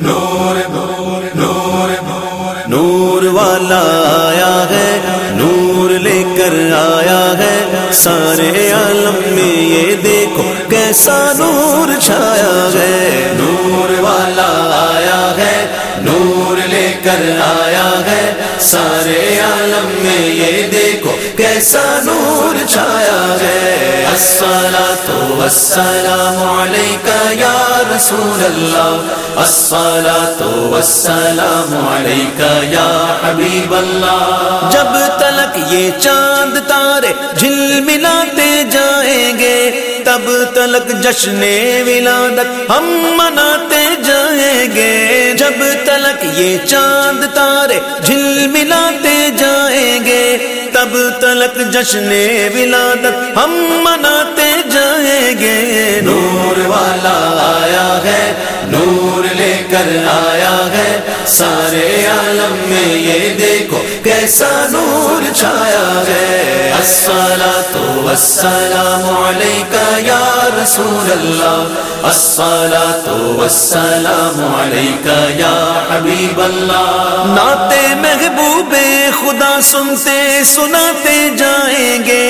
نور نور والا آیا ہے نور لے کر آیا ہے۔ سارے عالم میں یہ دیکھو کیسا نور چھایا ہے۔ نور والا آیا ہے نور لے کر آیا ہے۔ سارے عالم میں یہ دیکھو کیسا نور چھایا ہے؟ الصلاة والسلام علیکہ یا رسول اللہ۔ الصلاة والسلام علیکہ یا حبیب اللہ۔ جب تلک یہ چاند تارے جھل ملاتے جائیں گے، تب تلک جشن ولادت ہم مناتے جائیں گے۔ جب تلک یہ چاند تارے جھل ملاتے جائیں گے تب تلک جشن ولادت ہم مناتے جائیں گے۔ نور والا آیا ہے نور لے کر آیا ہے۔ سارے عالم میں یہ دیکھو کیسا نور چھایا ہے۔ الصلاة والسلام علیکہ یا رسول اللہ۔ الصلاة والسلام علیکہ یا حبیب اللہ۔ نعت محبوب خدا سنتے سناتے جائیں گے۔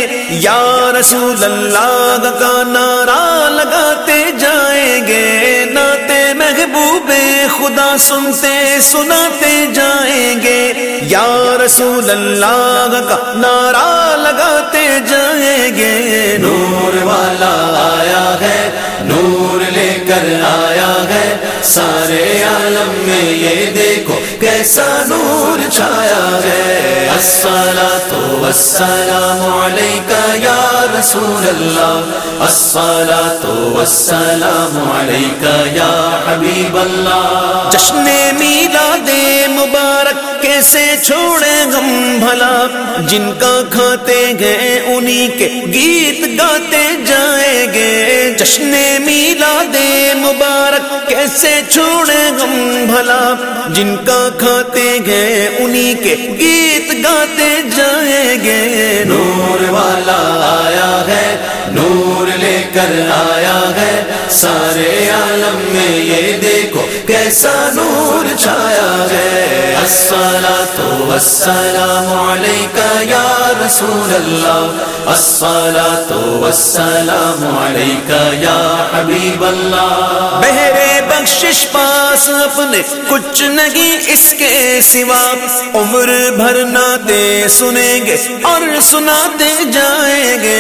رسول اللہ کا نعرہ لگاتے جائیں گے۔ نعت محبوب خدا سنتے سناتے جائیں گے۔ یا رسول اللہ کا نعرہ لگاتے جائیں گے۔ نور والا آیا ہے، نور لے کر آیا ہے۔ سارے عالم میں یہ دیکھو کیسا نور چھایا ہے۔ الصلاة والسلام علیکہ یا رسول اللہ۔ الصلاة والسلام علیکہ یا حبیب اللہ۔ جشن میلاد مبارک کیسے چھوڑے غم بھلا۔ جن کا کھاتے گئے انہی کے گیت گاتے جائیں گے۔ جشن میلاد مبارک، کیسے چھوڑے غم بھلا؟ جن کا کھاتے گئے، انہی کے گیت گاتے جائیں گے۔ نور والا آیا ہے، نور لے کر آیا ہے۔ سارے عالم میں یہ دیکھو، کیسا نور چھایا ہے۔ الصلاة والسلام علیکہ یا رسول اللہ۔ الصلاة والسلام علیکہ یا حبیب اللہ بہرے بخشش پاس اپنے کچھ نہیں اس کے سوا. عمر بھر ناتے سنیں گے اور سناتے جائیں گے.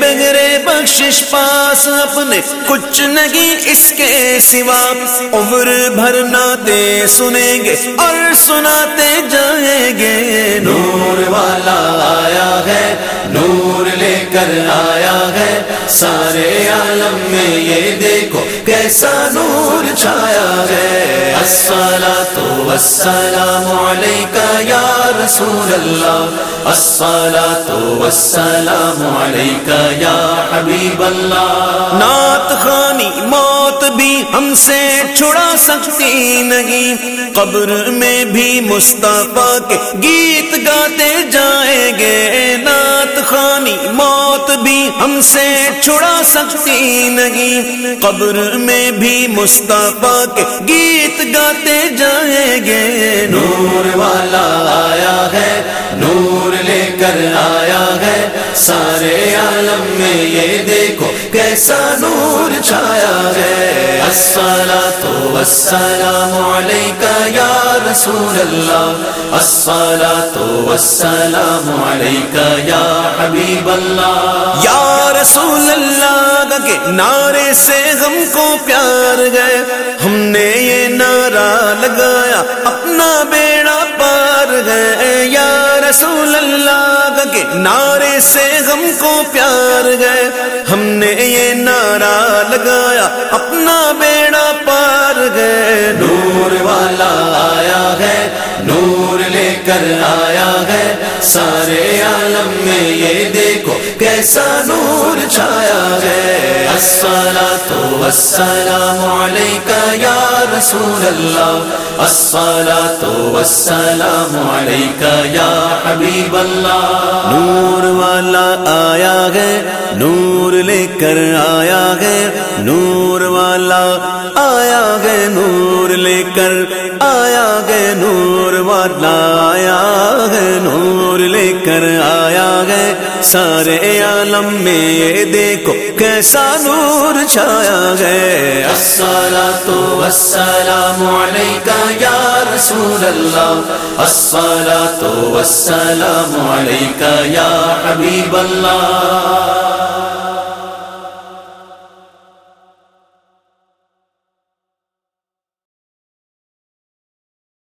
بغیر بخشش پاس اپنے کچھ نہیں اس کے سوا. عمر بھر ناتے سنیں گے اور سناتے جائیں گے. نور والا آیا ہے کر آیا ہے سارے عالم میں یہ دیکھو کیسا نور چھایا ہے۔ تو والسلام علیکہ یا رسول اللہ۔ الصلاة والسلام علیکہ یا حبیب اللہ۔ نعت خانی، ماں بھی ہم سے چھڑا سکتی نہیں۔ قبر میں بھی مصطفیٰ کے گیت گاتے جائیں گے۔ نعت خانی موت بھی ہم سے چھڑا سکتی نہیں۔ قبر میں بھی مصطفیٰ کے گیت گاتے جائیں گے۔ نور والا آیا ہے، نور لے کر آیا ہے۔ سارے کیسا نور چھایا ہے۔ الصلاة والسلام علیکہ یا رسول اللہ۔ الصلاة والسلام علیکہ یا حبیب اللہ۔ یا رسول اللہ کے نعرے سے ہم کو پیار گئے ہم نے یہ نعرہ لگایا، اپنا بیڑا پار گئے یا رسول اللہ کے نعرے سے ہم کو پیار گئے ہم نے یہ نعرہ لگایا، اپنا بیڑا پار گئے نور والا آیا ہے، نور لے کر آیا ہے۔ سارے عالم میں یہ دیکھو، کیسا نور چھایا الصلاة والسلام علیکہ یا رسول اللہ الصلاة والسلام علیکہ یا حبیب اللہ نور والا آیا ہے، نور لے کر آیا ہے، نور والا آیا ہے، نور لے کر آیا گئے نور والا آیا ہے، نور لے کر سارے عالم میں یہ دیکھو کیسا نور چھایا گئے الصلاة والسلام عليك يا رسول اللہ۔ الصلاة والسلام عليك يا حبيب الله